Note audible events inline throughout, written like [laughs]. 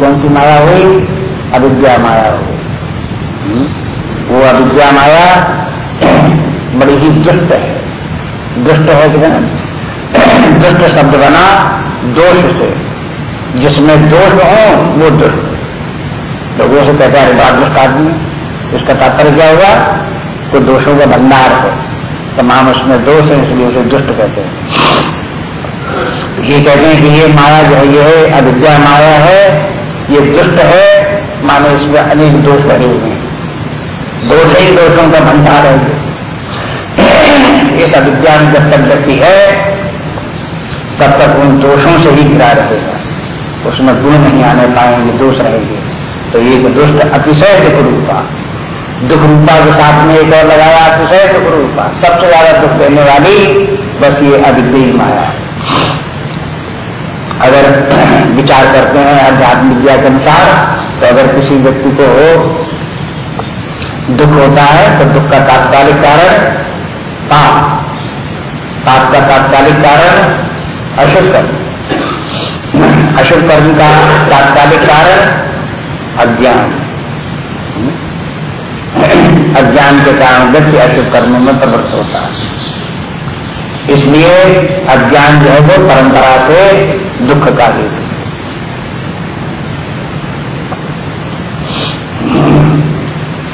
कौन सी माया हुई? अविद्या माया हुई। हम्म? वो अविद्या माया बड़ी ही दुष्ट है। दुष्ट है कि दुष्ट शब्द बना दोष से। जिसमें दोष हो, वो दुष्ट। लोगों से कहते हैं बात दुष्ट आदमी इसका तात्पर्य क्या हुआ? तो दोषों का भंडार है। तमाम उसमें दोष है, इसलिए उसे दुष्ट कहते हैं। तो ये कहते हैं कि ये माया जो है, ये अविद्या माया है। ये दुष्ट है, मानो इसमें अनेक दोष भरे हुए हैं। दोष ही दोषों का भंडार है। अविद्या में जब तक व्यक्ति है, तब तक उन दोषों से ही गिरा रहेगा। उसमें गुण नहीं आने पाएँगे, दोष रहेंगे। तो ये दुष्ट अतिशय दुख रूपा दुख रूपा के साथ में एक और लगाया, अतिशय दुख रूपा सबसे ज़्यादा दुख देने वाली बस ये अविद्या माया। अगर विचार करते हैं अध्यात्म विद्या के अनुसार तो अगर किसी व्यक्ति को हो दुख होता है तो दुख का तात्कालिक कारण पाप। पाप का तात्कालिक कारण अशुभ कर्म। अशुभ कर्म का तात्कालिक कारण अज्ञान। अज्ञान के कारण व्यक्ति अशुभ कर्म में प्रवृत्त होता है। इसलिए अज्ञान जो है वो परंपरा से दुख का हेतु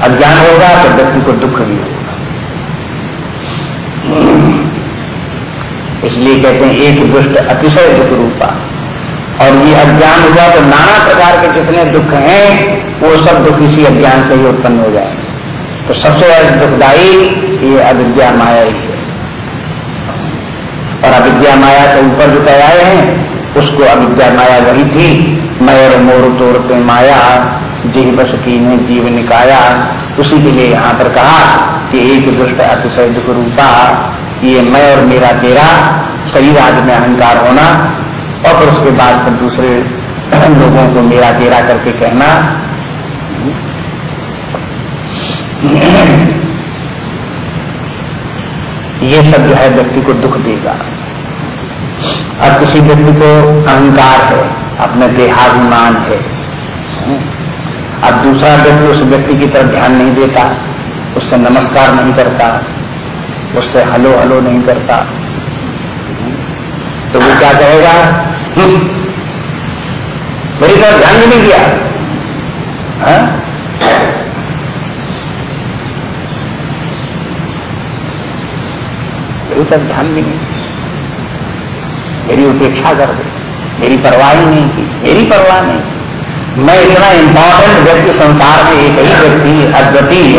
अज्ञान होगा तो व्यक्ति को दुख भी होगा। इसलिए कहते हैं, एक दुष्ट अतिशय दुख रूपा। और ये अज्ञान हुआ तो नाना प्रकार के जितने दुख हैं, वो सब दुख इसी अज्ञान से ही उत्पन्न हो जाए तो सबसे दुखदायी ये अविद्या माया ही है। और अविद्या माया के ऊपर जो कह हैं उसको अविद्या माया वही थी। मयर मोर तोड़ते माया जीव बस की ने जीव निकाया। उसी के लिए यहाँ पर कहा कि एक दुष्ट अतिशय दुख रूपा ये मैं और मेरा तेरा सही राज्य में अहंकार होना, और फिर उसके बाद फिर दूसरे [clears throat] लोगों को मेरा तेरा करके कहना। [clears throat] ये सब जो है व्यक्ति को दुख देगा। अब किसी व्यक्ति को अहंकार है अपने देहाभिमान है। अब दूसरा व्यक्ति उस व्यक्ति की तरफ़ ध्यान नहीं देता उससे नमस्कार नहीं करता उससे हलो हलो नहीं करता। तो वो क्या कहेगा? हम्म, [laughs] मेरी तरफ़ ध्यान भी नहीं दिया। हाँ? मेरी तरफ़ ध्यान भी नहीं। मेरी उपेक्षा कर दे। मेरी परवाह ही नहीं की, मेरी परवाह नहीं मैं इतना इंपॉर्टेंट व्यक्ति, संसार में एक ही व्यक्ति, अद्वितीय,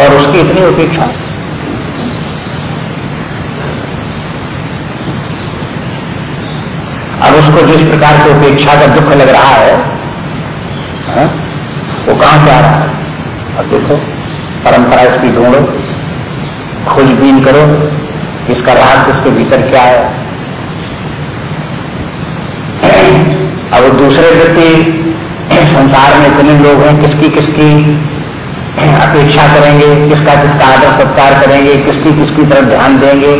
और उसकी इतनी उपेक्षा अब उसको जिस प्रकार की उपेक्षा का दुख लग रहा है, हा? वो कहाँ से आ रहा है? अब देखो, परंपरा इसकी ढूंढो खोजबीन करो, इसका राज इसके भीतर क्या है? अब दूसरे व्यक्ति संसार में इतने लोग हैं, किसकी किसकी अपेक्षा करेंगे, किसका किसका आदर सत्कार करेंगे, किसकी किसकी तरफ़ ध्यान देंगे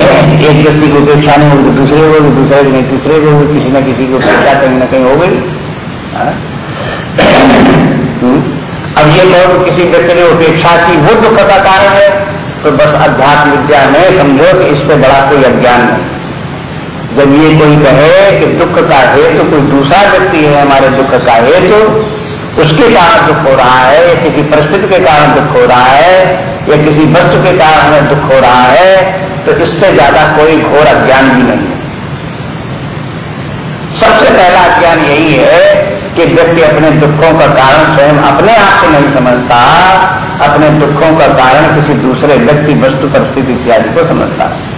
एक व्यक्ति को उपेक्षा नहीं होगी, दूसरे को दूसरे नहीं, तीसरे को किसी न किसी को उपेक्षा कहीं ना कहीं हो गई हाँ? हम्म? अब ये लोग किसी व्यक्ति ने उपेक्षा की, वो दुख का कारण है तो बस अध्यात्म विद्या में समझो कि इससे बड़ा कोई अज्ञान नहीं जब ये कोई कहे कि दुख का हेतु तो कोई दूसरा व्यक्ति है, हमारे दुख का हेतु तो उसके कारण दुख हो रहा है, या किसी परिस्थिति के कारण दुख हो रहा है, या किसी वस्तु के कारण हमें दुख हो रहा है तो इससे ज़्यादा कोई घोर अज्ञान भी नहीं है। सबसे पहला अज्ञान यही है कि व्यक्ति अपने दुखों का कारण स्वयं अपने आप से नहीं समझता, अपने दुखों का कारण किसी दूसरे व्यक्ति, वस्तु, परिस्थिति इत्यादि को समझता। अज्ञान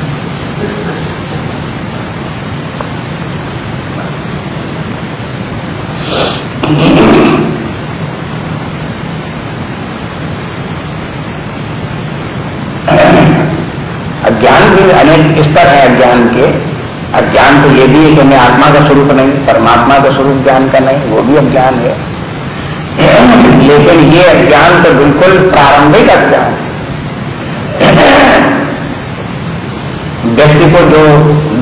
भी अनेक स्तर है अज्ञान के। अज्ञान तो ये भी है कि मैं आत्मा का स्वरूप नहीं, परमात्मा का स्वरूप ज्ञान का नहीं, वो भी अज्ञान है। लेकिन ये अज्ञान तो बिल्कुल प्रारंभिक अज्ञान व्यक्ति को जो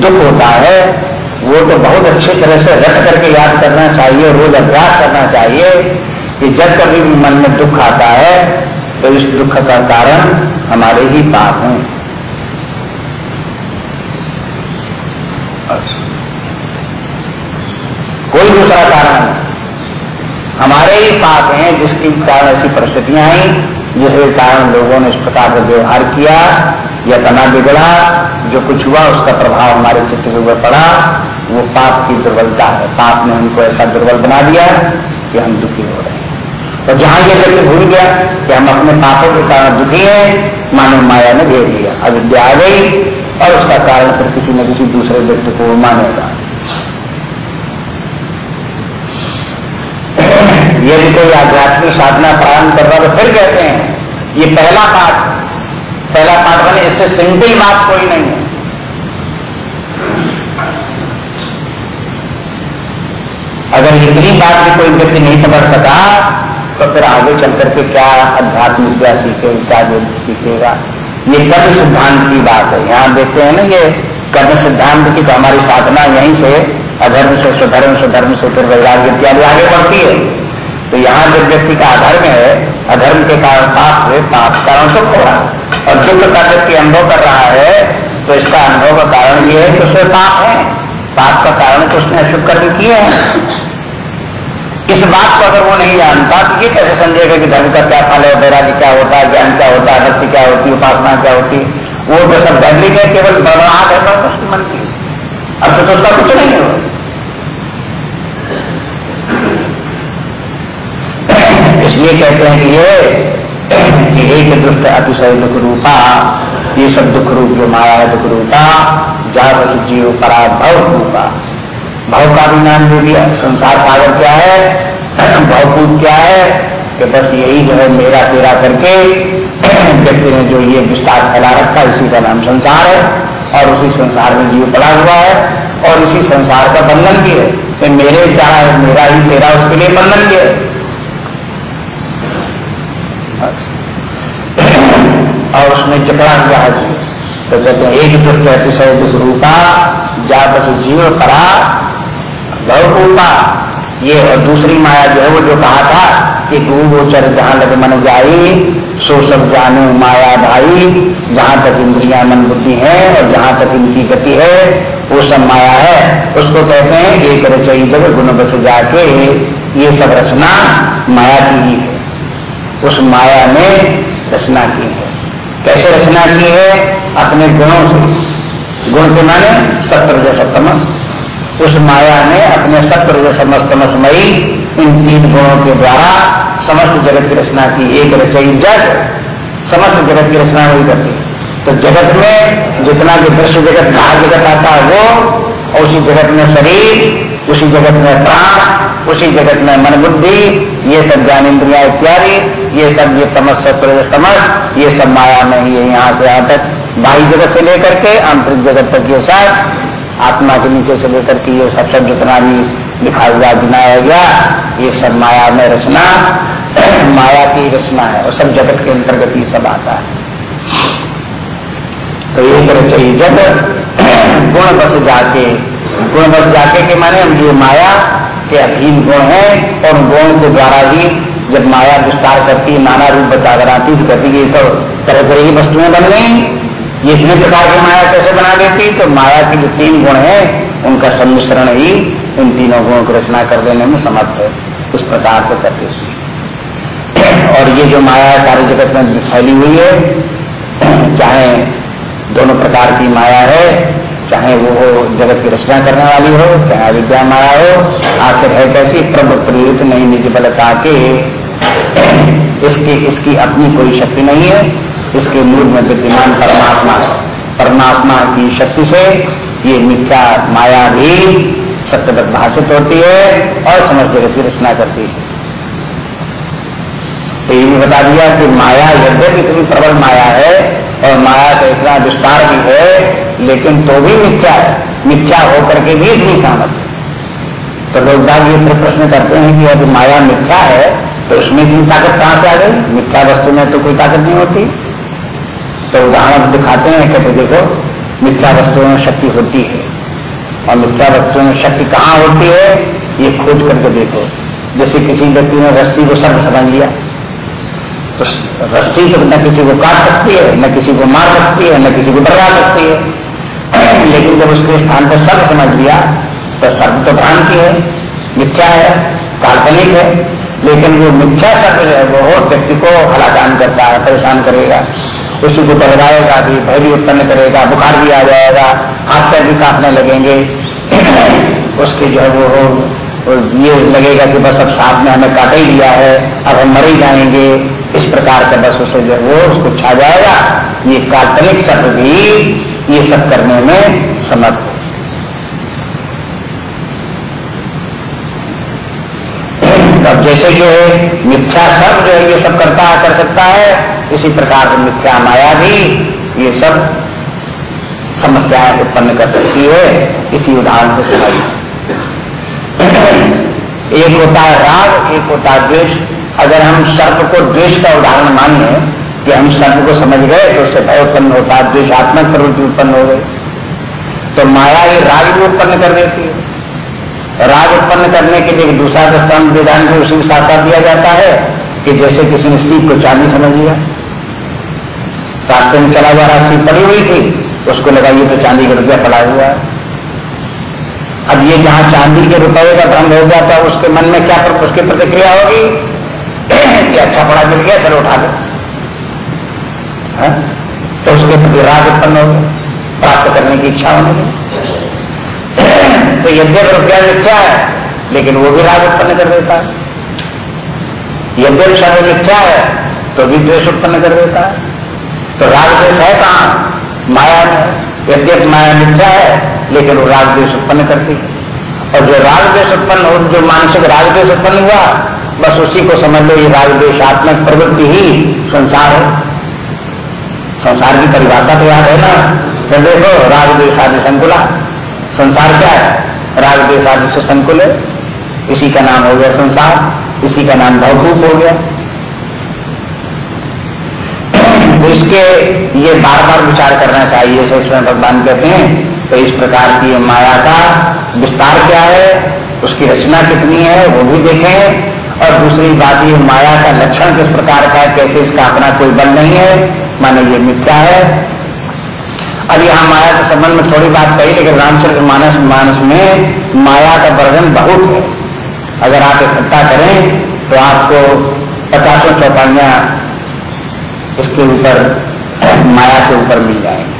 दुख होता है, वो तो बहुत अच्छी तरह से रट करके याद करना चाहिए, रोज अभ्यास करना चाहिए कि जब कभी मन में दुख आता है तो इस दुख का कारण हमारे ही पाप हैं। कोई दूसरा कारण? हमारे ही पाप हैं जिसके कारण ऐसी परिस्थितियाँ आई, जिसके कारण लोगों ने इस प्रकार का व्यवहार किया, या तना बिगड़ा, जो कुछ हुआ, उसका प्रभाव हमारे चित्र के ऊपर पड़ा। वो पाप की दुर्बलता है। पाप ने हमको ऐसा दुर्बल बना दिया कि हम दुखी हो रहे हैं। और जहाँ ये व्यक्ति भूल गया कि हम अपने पापों के कारण दुखी हैं, मानव माया ने घेर लिया अविद्या आ गई और उसका कारण फिर किसी न किसी दूसरे व्यक्ति को मानेगा। यदि कोई आध्यात्मिक साधना प्रारंभ कर रहा तो फिर कहते हैं, ये पहला पाठ पहला पाठ बने इससे सिंपल बात कोई नहीं है। अगर इतनी बात भी कोई व्यक्ति नहीं समझ सका तो फिर आगे चल करके क्या अध्यात्म क्या सीखेगा, क्या वेद सीखेगा? ये कर्म सिद्धांत की बात है। यहाँ देखते हैं ना ये कर्म सिद्धांत की तो हमारी साधना यहीं से अधर्म से सुधर्म सुधर्म से, फिर वैराग्य इत्यादि आगे बढ़ती है। तो यहाँ जब व्यक्ति का अधर्म है, अधर्म के कारण पाप हुए, पाप कारण सुख हो रहा है और दुख का व्यक्ति अनुभव कर रहा है तो इसका अनुभव का कारण ये है कि उसमें पाप है। पाप का कारण तो उसने अशुभ कर्म किए हैं। इस बात को अगर वो नहीं जानता तो ये कैसे समझेगा कि धर्म का क्या फल है, वैराग्य क्या होता है, ज्ञान क्या होता है भक्ति क्या होती है, उपासना क्या होती वो तो सब धर्मिक है केवल बड़ाहट है बस उसके मन की अब तो उसका कुछ नहीं हो इसलिए कहते हैं कि ये, कि एक दुष्ट अतिशय दुख रूपा ये सब दुख रूप जो माया है दुख रूपा जा जीव परा भव रूपा। भव का भी नाम दे दिया। संसार सागर क्या है? भवकूप क्या है? कि बस यही जो है मेरा तेरा करके व्यक्ति ने जो ये विस्तार फैला रखा इसी का नाम संसार है और उसी संसार में जीव पड़ा हुआ है और इसी संसार का बंधन भी है कि मेरे क्या है, मेरा ही तेरा, उसके लिए बंधन भी है। और उसमें जकड़ा हुआ है तो कहते हैं, एक दुष्ट ऐसी सौ दुख रूपा जा बस जीव परा भवकूपा ये और दूसरी माया जो है वो जो कहा था कि तू गोचर जहाँ लग मन जाई, सो सब जाने माया भाई, जहाँ तक इंद्रिया मन बुद्धि है और जहाँ तक इनकी गति है, वो सब माया है। उसको कहते हैं एक रचई जब गुण बस जाके, ये सब रचना माया की ही है। उस माया ने रचना की है। कैसे रचना की है? अपने गुणों से। गुण के माने सत्र जो सप्तम उस माया ने अपने सत्र समस्तमसमयी इन तीन गुणों के द्वारा समस्त जगत की रचना की। एक रचई जग, समस्त जगत की रचना वही करती। तो जगत में जितना भी दृश्य जगत, बाहर जगत आता है वो, और उसी जगत में शरीर, उसी जगत में प्राण, उसी जगत में मन बुद्धि, ये सब ज्ञान इंद्रिया इत्यादि, ये सब ये तमस सत्र तमस, ये सब माया में ही है, यहाँ से यहाँ तक बाह्य जगत से लेकर के आंतरिक जगत तक ये सब आत्मा के नीचे से लेकर के ये सब सब जितना भी लिखा हुआ गिनाया गया, ये सब माया में रचना, [clears throat] माया की रचना है, और सब जगत के अंतर्गत ये सब आता है। तो ये चाहिए जब [clears throat] गुण बस जाके, गुण बस जाके के माने ये माया के अधीन गुण है, और गुण के द्वारा ही जब माया विस्तार करती, नाना रूप बता तो कहती तो तरह तरह की वस्तुएँ बन गई। ये इतने प्रकार की माया कैसे बना देती? तो माया के जो तीन गुण है, उनका सम्मिश्रण ही इन तीनों गुणों की रचना कर देने में समर्थ है। इस प्रकार से करते और ये जो माया सारे जगत में फैली हुई है, चाहे दोनों प्रकार की माया है, चाहे वो जगत की रचना करने वाली हो, चाहे अविद्या माया हो, आखिर है कैसी? प्रभु प्रेरित नहीं निज बलता के, इसकी इसकी अपनी कोई शक्ति नहीं है। इसके मूल में विद्यमान परमात्मा परमात्मा की शक्ति से ये मिथ्या माया भी सत्य सत्यवत भाषित होती है और समझ जगत की रचना करती है। तो ये भी बता दिया कि माया यद्यप इतनी प्रबल माया है और माया का इतना विस्तार भी है, लेकिन तो भी मिथ्या है। मिथ्या होकर के भी इतनी सामर्थ्य तो लोग बाग ये फिर प्रश्न करते हैं कि यदि माया मिथ्या है तो उसमें इतनी ताकत कहाँ से आ गई? मिथ्या वस्तु में तो कोई ताकत नहीं होती। तो उदाहरण दिखाते हैं कहते देखो, मिथ्या वस्तुओं में शक्ति होती है। और मिथ्या वस्तुओं में शक्ति कहाँ होती है? ये खोज करके देखो। जैसे किसी व्यक्ति ने रस्सी को सर्व समझ लिया। तो रस्सी तो न किसी को काट सकती है, न किसी को मार सकती है, न किसी को डरा सकती है। [clears throat] लेकिन जब उसके स्थान पर सर्व समझ लिया तो सर्व तो भ्रांति है, मिथ्या है, काल्पनिक है। लेकिन वो मिथ्या सर्व है, वो व्यक्ति को हलाकान करता है, परेशान करेगा। उसी को डराएगा भी भय भी उत्पन्न करेगा, बुखार भी आ जाएगा, हाथ पैर भी काटने लगेंगे। [clears throat] उसके जो है वो ये लगेगा कि बस अब साथ में हमें काटे ही लिया है, अब हम मर ही जाएँगे। इस प्रकार का बस उसे जो वो, उसको छा जाएगा। ये काल्पनिक शब्द भी ये सब करने में समर्थ [clears throat] अब जैसे जो है मिथ्या सब जो है ये सब करता है कर सकता है। इसी प्रकार से मिथ्या माया भी ये सब समस्याएँ उत्पन्न कर सकती है। इसी उदाहरण से समझ एक होता है राग, एक होता है द्वेष। अगर हम सर्प को द्वेष का उदाहरण मानिए कि हम सर्प को समझ गए तो उससे भय उत्पन्न होता है द्वेषात्मक प्रवृत्ति उत्पन्न हो गई तो माया ये राग भी उत्पन्न कर देती है। राग उत्पन्न करने के लिए दूसरा दृष्टान विधान भी उसी साथ साथ दिया जाता है कि जैसे किसी ने सीप को चांदी समझ लिया रास्ते में चला जा राशि पड़ी हुई थी, उसको लगा ये तो चांदी का रुपया पड़ा हुआ है। अब ये जहाँ चांदी के रुपये का भ्रम हो गया था, उसके मन में क्या उसकी प्रतिक्रिया होगी? कि अच्छा पड़ा मिल गया, चलो उठा दो। हाँ? तो उसके प्रति राग उत्पन्न हो प्राप्त करने की इच्छा होने तो यद्यप रुपया मिथ्या है, लेकिन वो भी राग उत्पन्न कर देता है। यद्यप शब्द मिथ्या है तो भी द्वेष उत्पन्न कर देता है। तो राग द्वेष है कहाँ? माया यद्यप माया मिथ्या है, लेकिन वो राग देश उत्पन्न करती है। और जो राग देश उत्पन्न हो, जो मानसिक राग देश उत्पन्न हुआ, बस उसी को समझ लो, ये राग प्रवृत्ति ही संसार है। संसार की परिभाषा तो याद है ना? तो देखो राग संकुला। संसार क्या है? राग से संकुल इसी का नाम हो गया संसार, इसी का नाम भवकूप हो गया। तो ये बार बार विचार करना चाहिए जैसे भगवान कहते हैं तो इस प्रकार की माया का विस्तार क्या है? उसकी रचना कितनी है, वो भी देखें। और दूसरी बात, ये माया का लक्षण किस प्रकार का है, कैसे इसका अपना कोई बल नहीं है, माने ये मिथ्या है। अब यहाँ माया के संबंध में थोड़ी बात कही, लेकिन रामचंद्र मानस मानस में माया का वर्णन बहुत है। अगर आप इकट्ठा करें तो आपको पचासों चौपाइया उसके ऊपर, माया के ऊपर मिल जाएँगे।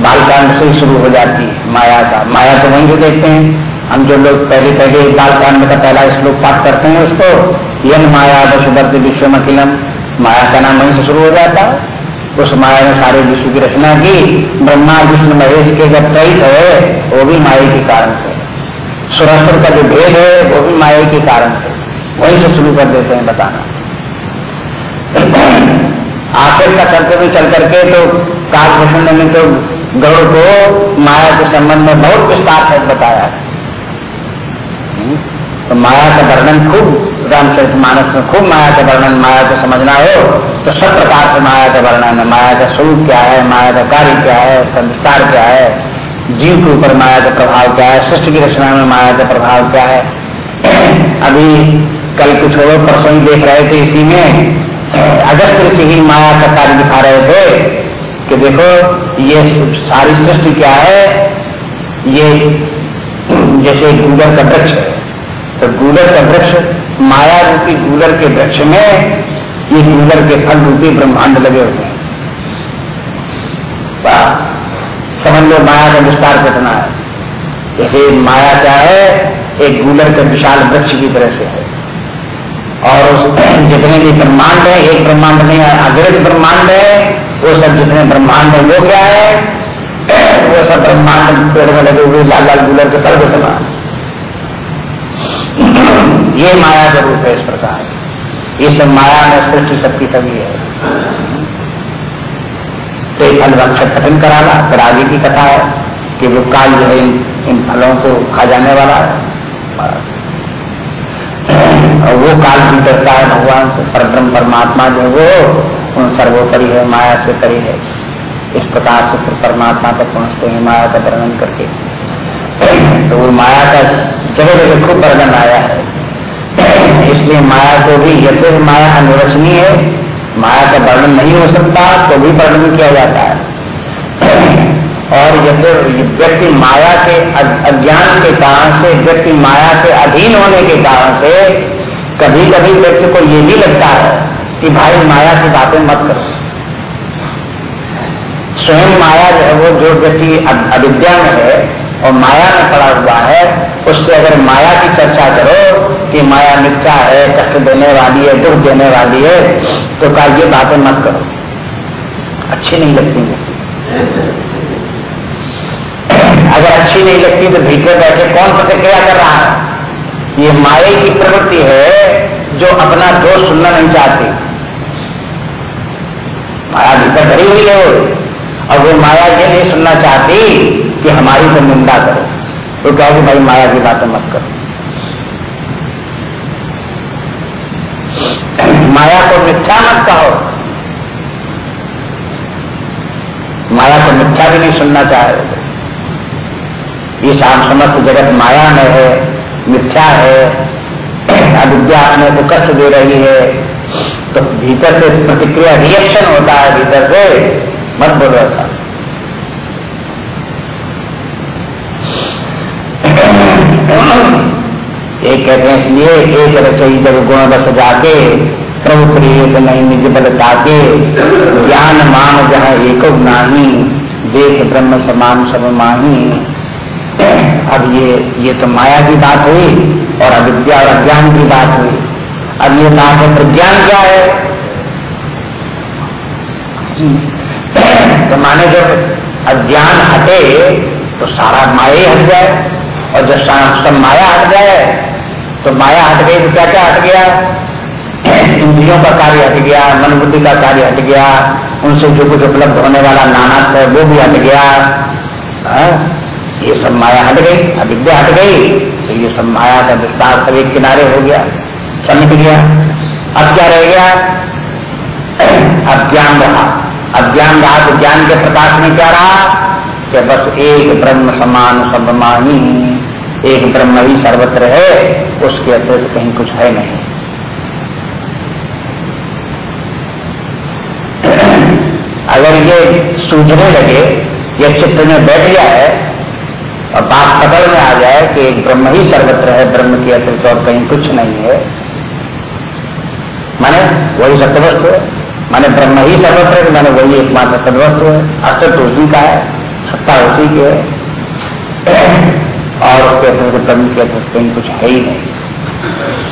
बालकांड से ही शुरू हो जाती है, माया का। माया तो वहीं से देखते हैं। हम जो लोग पहले पहले बालकांड का पहला श्लोक पाठ करते हैं, उसको यन माया वसुभद्र विश्व अखिलम माया का नाम वहीं से शुरू हो जाता है। उस माया ने सारे विश्व की रचना की। ब्रह्मा, विष्णु, महेश के जब कई है वो भी माया के कारण थे। सुरस्त्र का जो भेद है, वो भी माया के कारण थे। वहीं से शुरू कर देते हैं बताना। आखिर का करते हुए चल करके तो कालभूषण ने तो गौड़ को माया के संबंध में बहुत विस्तार से बताया। हम्म? तो माया का वर्णन खूब, रामचरित मानस में खूब माया का वर्णन, माया को समझना हो तो सब प्रकार से माया का वर्णन है। माया का स्वरूप क्या है? माया का कार्य क्या है? संस्कार क्या है? जीव के ऊपर माया का प्रभाव क्या है? सृष्टि की रचना में माया का प्रभाव क्या है? [clears throat] अभी कल कुछ और परसों ही देख रहे थे इसी में अगस्त ऋषि ही माया का कार्य दिखा रहे थे कि देखो, ये सारी सृष्टि क्या है? ये जैसे गूलर का वृक्ष तो गूलर का वृक्ष माया रूपी गूलर के वृक्ष में ये गूलर के फल रूपी ब्रह्मांड लगे हुए हैं। समझ लो माया का विस्तार कितना है। जैसे माया क्या है? एक गूलर के विशाल वृक्ष की तरह से है। और उस [clears throat] जितने भी ब्रह्मांड है, एक ब्रह्मांड नहीं अग्रज ब्रह्मांड है, वो सब जितने ब्रह्मांड है, वो क्या है? [clears throat] वो सब ब्रह्मांड पेड़ में लगे हुए, लाल लाल गुलर के फल समान [clears throat] ये माया का रूप है इस प्रकार। ये सब माया में सृष्टि सबकी सभी है। तो एक फल वृक्ष कठिन कराना, फिर आगे की कथा है कि वो काल जो है इन फलों को खा जाने वाला है। और वो काल भी डरता है, भगवान से परब्रह्म परमात्मा जो वो, उन सर्वोपरि है, माया से परि है। इस प्रकार से फिर परमात्मा तक पहुँचते हैं, माया का वर्णन करके। तो वो माया का जगह जगह खूब वर्णन आया है। इसलिए माया को भी, यदि माया अनुरचनीय है, माया का वर्णन नहीं हो सकता तो भी वर्णन किया जाता है। और यदि व्यक्ति माया के अज्ञान के कारण से, व्यक्ति माया के अधीन होने के कारण से कभी कभी व्यक्ति को ये भी लगता है कि भाई माया की बातें मत करो। स्वयं माया जो है वो जो व्यक्ति अविद्या में है और माया में पड़ा हुआ है, उससे अगर माया की चर्चा करो कि माया मिथ्या है, कष्ट देने वाली है, दुख देने वाली है तो का ये बातें मत करो। अच्छी नहीं लगती अगर अच्छी नहीं लगती तो भीतर बैठे कौन प्रतिक्रिया कर रहा है? ये माया की प्रवृत्ति है जो अपना दोष सुनना नहीं चाहती। माया भीतर भरी हुई है और वो माया ये नहीं सुनना चाहती कि हमारी तो निंदा करो। वो तो कहो कि भाई माया की बातें मत करो। माया को मिथ्या मत कहो। माया को मिथ्या भी नहीं सुनना चाहे ये शाम समस्त जगत माया में है। मिथ्या है, अविद्या हमें को कष्ट दे रही है तो भीतर से प्रतिक्रिया रिएक्शन होता है, भीतर से मत बोलो ऐसा। एक कहते हैं इसलिए एक रचई जब गुण बस जाके, प्रभु प्रिय नहीं, निज बल ताके, ज्ञान मान जहाँ एक नाही, देख ब्रह्म समान सब माही अब ये ये तो माया की बात हुई और अविद्या और अज्ञान की बात हुई। अब ये बात है प्रज्ञान क्या है? तो माने जब अज्ञान हटे तो सारा माया ही हट जाए। और जब सब माया हट जाए तो माया हट गई तो क्या क्या हट गया? इंद्रियों का कार्य हट गया मन बुद्धि का कार्य हट गया, उनसे जो कुछ उपलब्ध होने वाला नाना है, वो भी हट गया। हाँ? ये सब माया हट गई, अविद्या हट गई तो ये सब माया का विस्तार सब एक किनारे हो गया, समिट गया। अब क्या रह गया? अज्ञान रहा। अज्ञान रहा तो ज्ञान के प्रकाश में क्या रहा? कि बस एक ब्रह्म समान सर्वमानी एक ब्रह्म ही सर्वत्र है, उसके अतिरिक्त कहीं कुछ है नहीं। अगर ये सूझने लगे, ये चित्र में बैठ गया और बात पकड़ में आ जाए कि एक ब्रह्म ही सर्वत्र है, ब्रह्म के अतिरिक्त और कहीं कुछ नहीं है। माने वही सत्यवस्तु है। माने ब्रह्म ही सर्वत्र है, माने वही एकमात्र सदवस्तु है। अस्तित्व उसी का है, सत्ता उसी की है। और उसके अतिरिक्त ब्रह्म के अतिरिक्त कहीं कुछ है ही नहीं।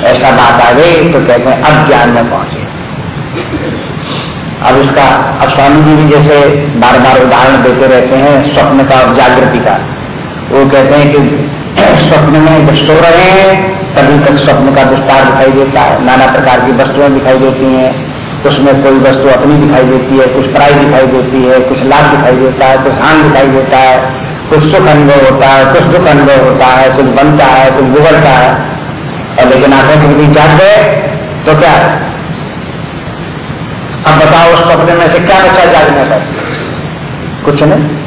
ऐसा बात आ गई तो कहते हैं, अब ज्ञान में पहुँचे। अब इसका अब स्वामी जी भी जैसे बार बार उदाहरण देते रहते हैं, स्वप्न का और जागृति का। वो कहते हैं कि स्वप्न में जब सो रहे हैं। तभी तक स्वप्न का विस्तार दिखाई देता है। नाना प्रकार की वस्तुएँ दिखाई देती हैं। उसमें कोई वस्तु अपनी दिखाई देती है, कुछ पराई दिखाई देती है, कुछ लाभ दिखाई देता है, कुछ हान दिखाई देता है, कुछ सुख अनुभव होता है, कुछ दुख अनुभव होता है, कुछ बनता है, कुछ बिगड़ता है। और लेकिन आँखें कभी जाग गए तो क्या? अब बताओ उस स्वप्न में से क्या बचा जागने पर कुछ नहीं।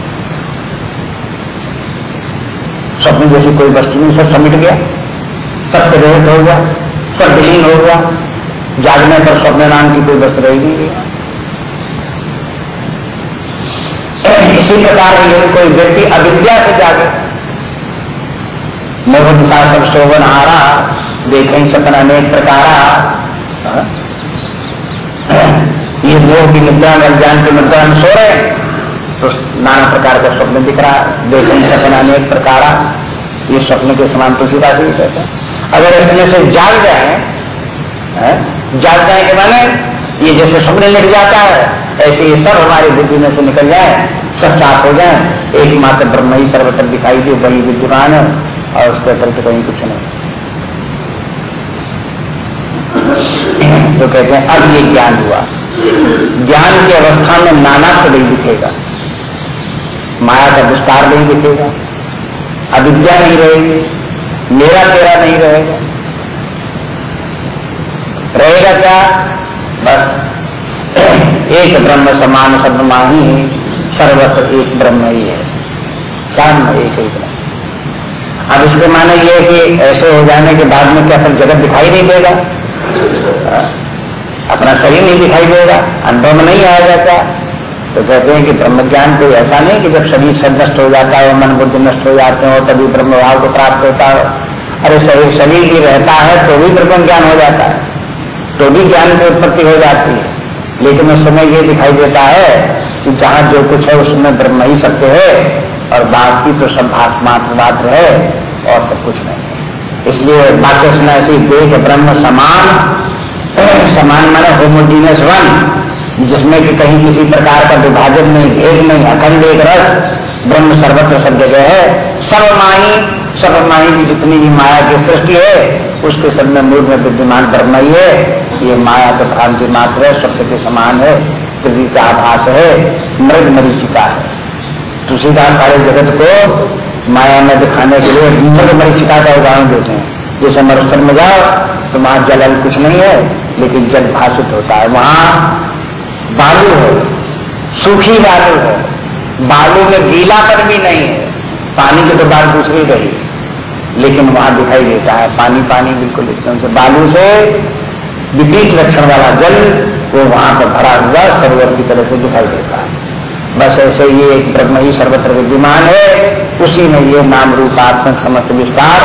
स्वप्न जैसी कोई वस्तु नहीं, सब समिट गया। सब प्रवेश हो गया, सब विलीन हो गया। जागने पर स्वप्न नाम की कोई वस्तु रही नहीं इसी प्रकार यदि कोई व्यक्ति अविद्या से जागे। मोहन दिशा सब शोभन हारा देखें सपन अनेक प्रकारा। ये मोह की मुद्रा में ज्ञान की मुद्रा में सो रहे तो नाना प्रकार का स्वप्न दिख रहा है देखें सपन अनेक प्रकार, ये स्वप्न के समान तुलसीदास भी कहते हैं। अगर इसमें से जाग जाए जाग जाए के माने ये जैसे स्वप्न लिख जाता है, ऐसे ये सब हमारी बुद्धि में से निकल जाए, सब साफ़ हो जाए, एकमात्र ब्रह्म ही सर्वत्र दिखाई दे, वही विद्युमान है, और उसके अतिरिक्त कहीं कुछ नहीं। तो कहते हैं, अब ये ज्ञान हुआ। ज्ञान की अवस्था में नाना तो नहीं दिखेगा। माया का विस्तार नहीं दिखेगा, अविद्या नहीं रहेगी, मेरा तेरा नहीं रहेगा। रहेगा क्या? बस, एक ब्रह्म समान शब्द माही सर्वत्र एक ब्रह्म ही है सामने एक ही ब्रह्म। अब इसके माने ये कि ऐसे हो जाने के बाद में क्या फिर जगत दिखाई नहीं देगा? अपना शरीर नहीं दिखाई देगा अनुभव नहीं आया जाता। तो कहते हैं कि ब्रह्म ज्ञान कोई ऐसा नहीं कि जब शरीर सब नष्ट हो जाता है मन बुद्धि नष्ट हो जाते हो तभी ब्रह्म भाव को प्राप्त होता हो। अरे शरीर शरीर भी रहता है तो भी ब्रह्म ज्ञान हो जाता है तो भी ज्ञान की उत्पत्ति हो जाती है। लेकिन उस समय ये दिखाई देता है कि जहाँ जो कुछ है उसमें ब्रह्म ही सत्य है और बाकी तो सब भाष मात्र मात्र है और सब कुछ नहीं है। इसलिए वाक्य सुना ऐसी देख ब्रह्म समान समान माने होमोजीनियस वन जिसमें कि कहीं किसी प्रकार का विभाजन नहीं, भेद नहीं, अखंड एक रस, ब्रह्म सर्वत्र सब जगह है, सर्वमाही सर्वमाही की जितनी भी माया की सृष्टि है, उसके सब में मूल में विद्यमान ब्रह्म ही है। ये माया तो भ्रांति मात्र है सबसे के समान है, पृथ्वी का आभास है, मृग मरीचिका है। तुलसीदास सारे जगत को माया में दिखाने के लिए मृग मरीचिका का उदाहरण देते हैं। जैसे मरुस्थल में जाओ तो वहाँ जल कुछ नहीं है, लेकिन जल भाषित होता है। वहाँ बालू है, सूखी बालू है, बालू में गीलापन भी नहीं है, पानी की तो बात दूसरी रही। लेकिन वहाँ दिखाई देता है, पानी पानी, बिल्कुल एकदम से बालू से विपरीत लक्षण वाला जल, वो वहाँ पर भरा हुआ सरोवर की तरह से दिखाई देता है। बस ऐसे ये एक ब्रह्म ही सर्वत्र विद्यमान है, उसी में ये नाम रूपात्मक समस्त विस्तार,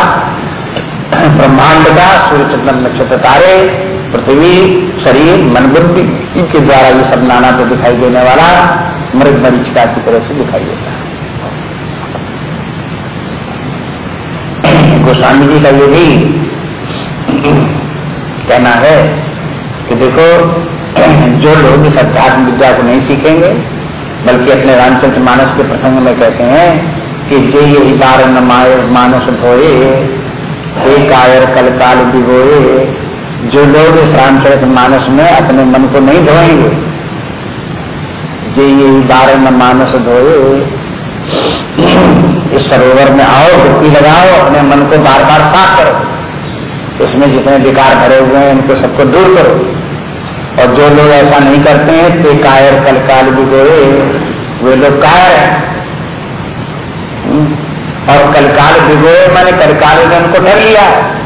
ब्रह्मांड का सूर्य चंद्र नक्षत्र तारे पृथ्वी, शरीर, मन, बुद्धि, इनके द्वारा ये सब नाना तो दिखाई देने वाला मृत मरीचिका की तरह से दिखाई देता गोस्वामी जी का ये भी कहना है कि देखो, जो लोग इस अध्यात्म विद्या को नहीं सीखेंगे, बल्कि अपने रामचंद्र मानस के प्रसंग में कहते हैं कि जे ये बार न मानस धोए हे कायर कल काल भिगोए जो लोग इस रामचरित मानस में अपने मन को नहीं धोएँगे, जे ये बार में मानस धोए, इस सरोवर में आओ, डुबकी लगाओ, अपने मन को बार बार साफ़ करो। इसमें जितने विकार भरे हुए हैं उनको सबको दूर करो। और जो लोग ऐसा नहीं करते हैं, ते कायर कल काल भिगोए वे लोग कायर हैं। हम्म। और कलकाल भिगोए मैंने कलकाल ने उनको ठग लिया।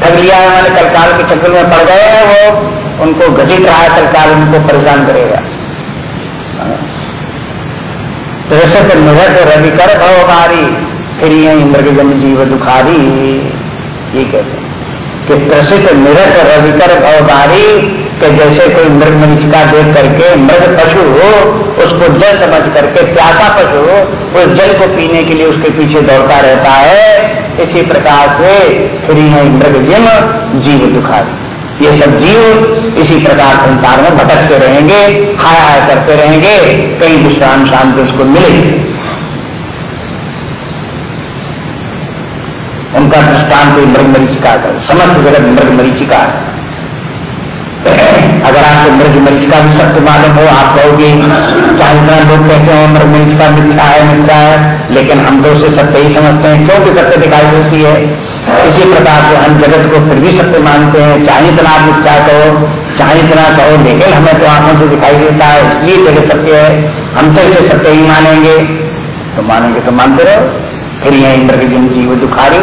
ठग लिया है मैंने कलकाल के चक्कर में पड़ गए हैं वो। उनको घसीट रहा है कलकाल उनको परेशान करेगा। तो ऐसे तो रवि कर भवकारी फिर ये मृग जन जीव दुखारी। ये कहते हैं कि प्रसिद्ध निरत रविकर भवकारी कि जैसे कोई मृग मरीचिका देख करके मृग पशु हो, उसको जल समझ करके प्यासा पशु हो उस जल को पीने के लिए उसके पीछे दौड़ता रहता है। इसी प्रकार से फ्री है मृग जिम जीव दुखारी ये सब जीव इसी प्रकार संसार में भटकते रहेंगे, हाय हाय करते रहेंगे कई विश्राम शांति उसको मिलेगी। उनका दृष्टान कोई मृग मरीचिका कर समस्त जगत मृग मरीचिका है। अगर आपको मृग मरीज़ का भी सत्य मालूम हो, आप कहोगे चाहे इतना लोग कहते हो मृग मरीज़ का मिलता है मिलता है? लेकिन हम तो उसे सत्य ही समझते हैं, क्योंकि सत्य दिखाई देती है। इसी प्रकार से हम जगत को फिर भी सत्य मानते हैं। चाहे इतना आप मिथ्या कहो, चाहे इतना कहो, लेकिन हमें तो आँखों से दिखाई देता है, इसलिए जगत सत्य है। हम तो इसे सत्य ही मानेंगे। तो मानेंगे तो मानते रहो। फिर यह इंद्र जिन जीव दुखारी,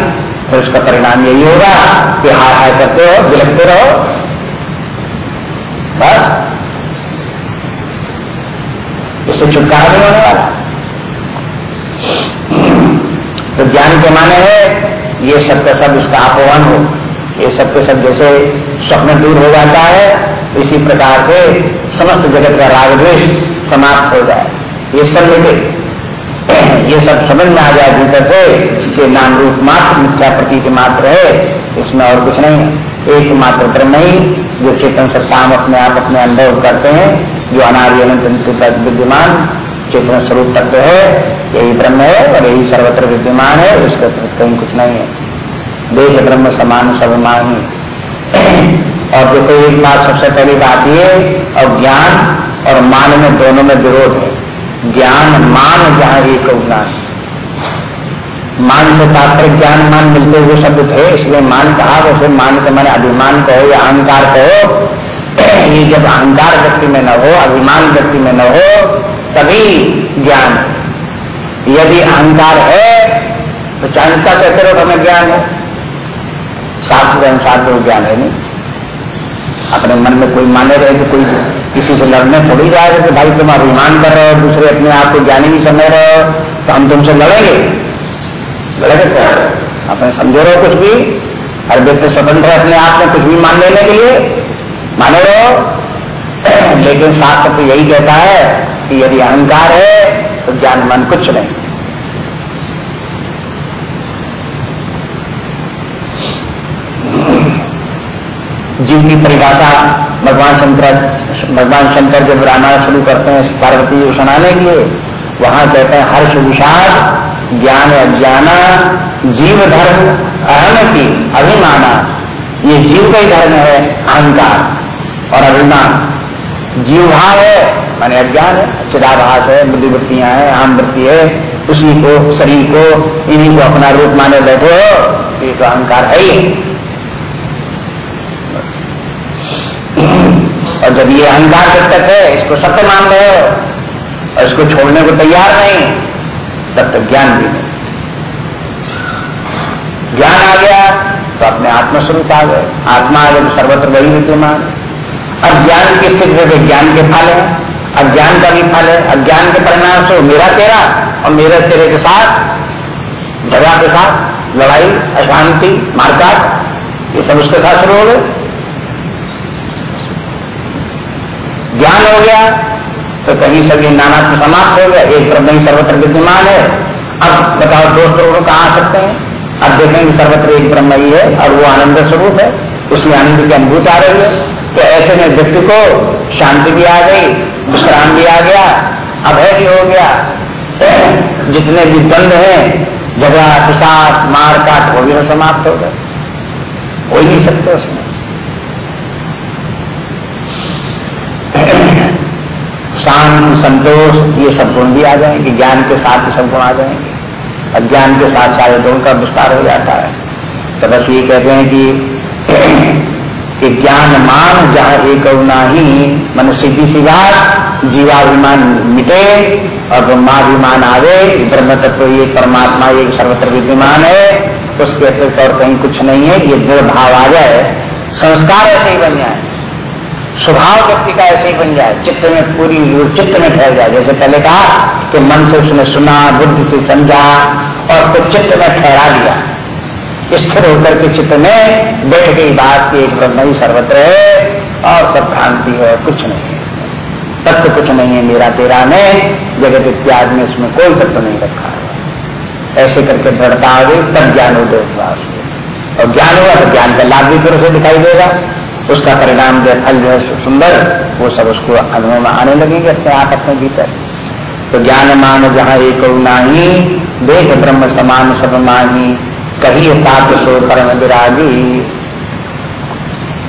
फिर उसका परिणाम यही होगा। कि हाय हाय करते हो बिलकते रहो। बस। इससे छुटकारा नहीं होने वाला। तो ज्ञान के माने है, ये सब का सब इसका अपवन हो। ये सब के सब जैसे स्वप्न दूर हो जाता है, इसी प्रकार से समस्त जगत का राग द्वेष समाप्त हो जाए। ये सब मिटे। ये सब समझ में आ जाए भीतर से कि नाम रूप मात्र, मिथ्या प्रतीक मात्र है, इसमें और कुछ नहीं है। एकमात्र ब्रह्म ही जो चेतन सत्ताम अपने आप, अपने अनुभव करते हैं, जो अनार्य विद्यमान चेतन स्वरूप तत्व है, यही ब्रह्म है और यही सर्वत्र विद्यमान है, उसके कहीं कुछ नहीं है। देश ब्रह्म समान सर्वमान [clears throat] और देखो एक बात सबसे पहली बात ये, और ज्ञान और मान में दोनों में विरोध है। ज्ञान, मान, जहाँ एक ज्ञान। मान से तात्पर्य ज्ञान मान मिलते हुए शब्द थे, इसलिए मान कहा, वैसे मान के मैंने अभिमान कहो या अहंकार कहो, [clears throat] ये जब अहंकार व्यक्ति में न हो, अभिमान व्यक्ति में न हो, तभी ज्ञान यदि अहंकार है तो चाहता कहते रहो हमें ज्ञान है। के अनुसार तो ज्ञान है नहीं। अपने मन में कोई माने रहे तो कोई किसी से लड़ने थोड़ी जा रहे कि भाई तुम अभिमान कर रहे हो, दूसरे अपने आप को ज्ञानी नहीं समझ रहे हो तो हम तुमसे लड़ेंगे। लड़ेंगे क्या अपने समझो रहे कुछ भी, हर व्यक्ति स्वतंत्र है अपने आप में, कुछ भी मान लेने के लिए। माने रहो। लेकिन शास्त्र तो यही कहता है कि यदि अहंकार है तो ज्ञान मन कुछ नहीं। जीव की परिभाषा भगवान शंकर भगवान शंकर जब रामायण शुरू करते हैं पार्वती को सुनाने के लिए, वहाँ कहते हैं, हर्ष विषाद ज्ञान अज्ञाना जीव धर्म, अहम की अभिमाना। ये जीव का ही धर्म है, अहंकार और अभिमान। जीव भाव है, माने अज्ञान है, चिदाभास है बुद्धिवृत्तियाँ हैं, अहम वृत्ति है, उसी को, शरीर को, इन्हीं को अपना रूप माने बैठे हो, ये तो अहंकार है ही। और जब ये अहंकार जब तक है, इसको सत्य मान रहे हो, और इसको छोड़ने को तैयार नहीं तब तक ज्ञान भी नहीं। ज्ञान आ गया तो अपने आत्मस्वरूप आ गए। आत्मा आ गए तो सर्वत्र वही विद्यमान अज्ञान की स्थिति में ज्ञान के फल है। अज्ञान का भी फल है। अज्ञान के परिणाम से मेरा तेरा और मेरे तेरे के साथ झगड़ा के साथ, लड़ाई, अशांति, मारकाट, ये सब उसके साथ शुरू हो गए। ज्ञान हो गया तो कहीं सभी नाना को समाप्त हो गया, एक ही सर्वत्र विद्यमान है। अब बताओ दोस्त लोग कहाँ आ सकते हैं? अब देखेंगे, सर्वत्र एक ब्रह्म ही है और वो आनंद स्वरूप है। उसमें आनंद की अनुभूत आ रही है। तो ऐसे में व्यक्ति को शांति भी आ गई, विश्राम भी आ गया, अभय भी हो गया। जितने भी दंड हैं झगड़ा पिसाद मार, काट, वो भी समाप्त हो गए। हो ही नहीं सकते उसमें। शांत, संतोष, ये सब गुण भी आ जाएँगे, ज्ञान के साथ सब गुण आ जाएँगे। अज्ञान के साथ सारे गुण का विस्तार हो जाता है। तो बस ये कहते हैं कि [clears throat] कि ज्ञान मान जहाँ एक करुणा ही, मन सीधी सी बात जीवाभिमान मिटे, और ब्रह्माभिमान आवे ब्रह्म तत्व ये परमात्मा एक सर्वत्र विद्यमान है उसके अतिरिक्त और कहीं कुछ नहीं है, ये दृढ़ भाव आ जाए, संस्कार ऐसे ही बन जाए। स्वभाव व्यक्ति का ऐसे ही बन जाए, चित्त में पूरी चित्त में ठहर जाए। जैसे पहले कहा कि मन से उसने सुना, बुद्धि से समझा, और कुछ चित्त में ठहरा दिया। स्थिर होकर के चित्त में बैठ गई बात की एक ब्रह्म ही सर्वत्र है, और सब भ्रांति है कुछ नहीं। तत्व कुछ नहीं है मेरा तेरा ने जगत इत्यादि में उसमें कोई तत्व नहीं रखा ऐसे करके दृढ़ता आ गई, तब ज्ञान उदय और ज्ञान हुआ तो ज्ञान का लाभ भी फिर उसे दिखाई देगा। उसका परिणाम जो फल जो है सुंदर, वो सब उसको अनुभव में आने लगेंगे अपने आप अपने भीतर। तो ज्ञान मान जहाँ एक नाही देख ब्रह्म समान सब माही कही तात सो परम विरागी।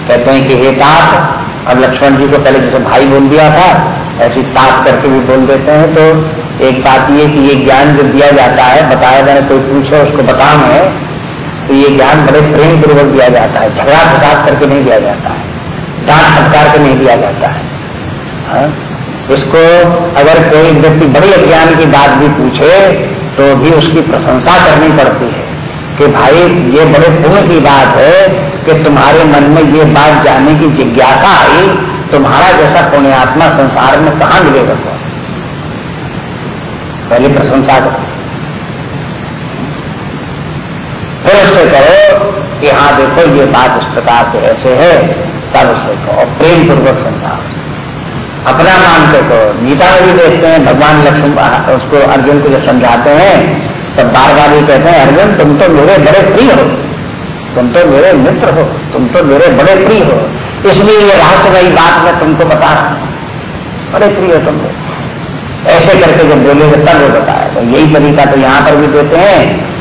कहते हैं कि हे तात, अब लक्ष्मण जी को पहले जैसे भाई बोल दिया था, ऐसी तात करके भी बोल देते हैं तो एक बात ये कि ये ज्ञान जो दिया जाता है, बताया जाए कोई पूछे, उसको बताना है तो ये ज्ञान बड़े प्रेम पूर्वक दिया जाता है। झगड़ा प्रसाद करके नहीं दिया जाता है। डांट फटकार के नहीं दिया जाता है। हा? इसको अगर कोई व्यक्ति बड़ी अज्ञान की बात भी पूछे तो भी उसकी प्रशंसा करनी पड़ती है कि भाई, ये बड़े पुण्य की बात है कि तुम्हारे मन में ये बात जानने की जिज्ञासा आई, तुम्हारा जैसा पुण्यात्मा संसार में कहा मिलेगा पहले प्रशंसा करो। फिर उससे कहो कि हाँ देखो, ये बात इस प्रकार से ऐसे है। तब उससे कहो प्रेम पूर्वक समझाओ अपना मान के कहो, गीता में भी देखते हैं, भगवान लक्ष्मण, उसको अर्जुन को जब समझाते हैं, तब बार बार ये कहते हैं, अर्जुन, तुम तो मेरे बड़े प्रिय हो। तुम तो मेरे मित्र हो। तुम तो मेरे बड़े प्रिय हो। इसलिए ये रहस्यमयी बात मैं तुमको बता रहा हूँ। बड़े प्रिय हो तुम ऐसे करके जब बोलेगे, तब वो बताया तो यही तरीका तो यहाँ पर भी देते हैं।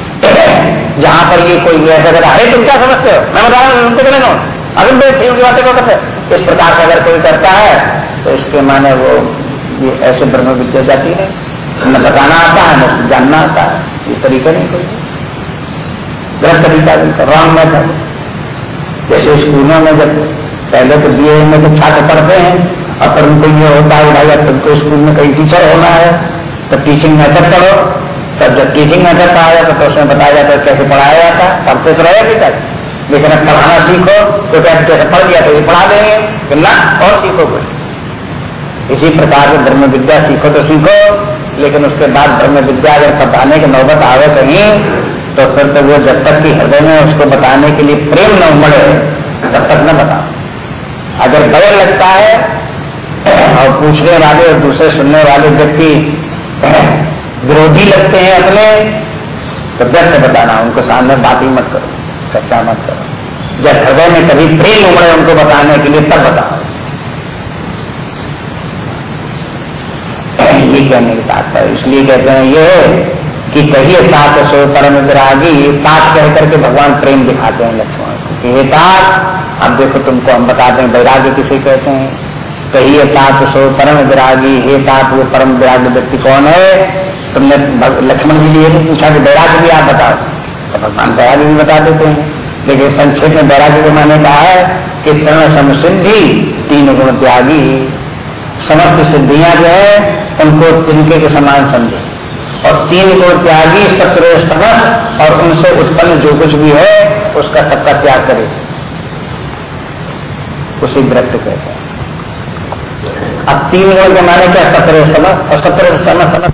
जहाँ पर ये कोई ऐसा कहता अरे, तुम क्या समझते हो? मैं बता रहा हूँ चले अगर मेरे ठीक की बातें को करते इस प्रकार से अगर कोई करता है तो इसके माने वो ये ऐसे ब्रह्म विद्या जाती है न बताना आता है न जानना आता है। ये तरीका नहीं कोई। गलत तरीका रॉन्ग मेथड जैसे स्कूलों में जब पहले तो बी में तो छात्र पढ़ते हैं और फिर उनको ये होता है, भाई, अब तुमको स्कूल में कहीं टीचर होना है तो टीचिंग मेथड पढ़ो। तब जब टीचिंग मेथड पढ़ाया जाता तो उसमें बताया जाता है कैसे पढ़ाया जाता पढ़ते तो रहे अभी तक। लेकिन अब पढ़ाना सीखो तो क्या जैसे पढ़ दिया तो ये पढ़ा देंगे ना, और सीखो कुछ। इसी प्रकार से धर्म विद्या सीखो तो सीखो, लेकिन उसके बाद धर्म विद्या अगर बताने की नौबत आवे कहीं तो फिर तो वो जब तक कि हृदय में उसको बताने के लिए प्रेम न उमड़े, तब तक न बताओ अगर डर लगता है, और पूछने वाले और दूसरे सुनने वाले व्यक्ति विरोधी लगते हैं अपने तो व्यक्त बताना, उनको सामने बात ही मत करो, चर्चा मत करो। जब हृदय में कभी प्रेम उमड़े उनको बताने के लिए, तब बताओ। ये कहने की तात्पर्य इसलिए कहते हैं ये कि कहिए तात सो परम विरागी तात कह करके भगवान प्रेम दिखाते हैं लक्ष्मण को हे तात अब देखो तुमको हम बताते हैं वैराग्य किसे कहते हैं। कहिए तात सो परम विरागी, हे तात वो परम विराग्य व्यक्ति कौन है? तुमने लक्ष्मण जी लिए पूछा कि बैराग भी आप बताओ। तो भगवान वैराग्य भी बता देते हैं। लेकिन संक्षेप में बैराग के माने कहा है कि तरण समसिद्धि तीन गुण त्यागी। समस्त सिद्धियाँ जो है, उनको तिनके के समान समझे। और तीन गुण त्यागी सत्रोष्ट और उनसे उत्पन्न जो कुछ भी है, उसका सबका त्याग करे। उसी व्रत कहते हैं। अब तीन गुण के माने क्या? सत्र समझ और सत्र समझ